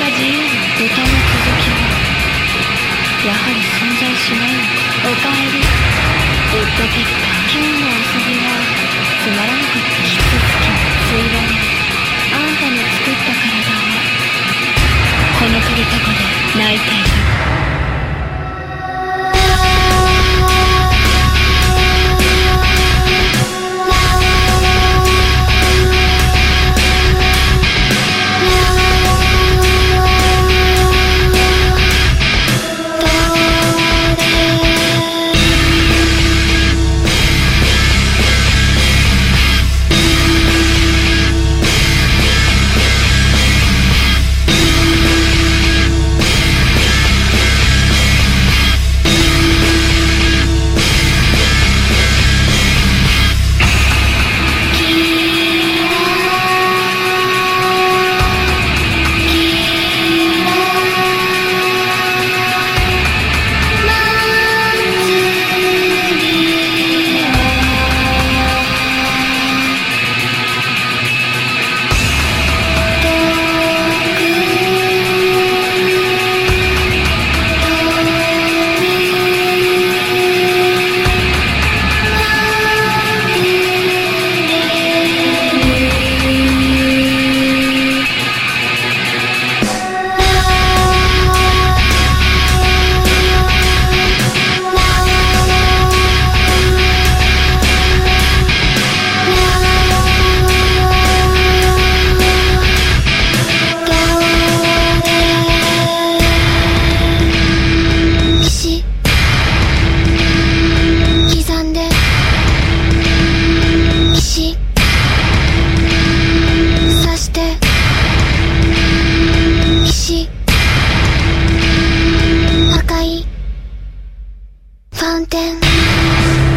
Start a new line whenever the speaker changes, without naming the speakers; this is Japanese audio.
が自由な歌の続きはやはり存在しないの。かおかえり。ウッドッ again.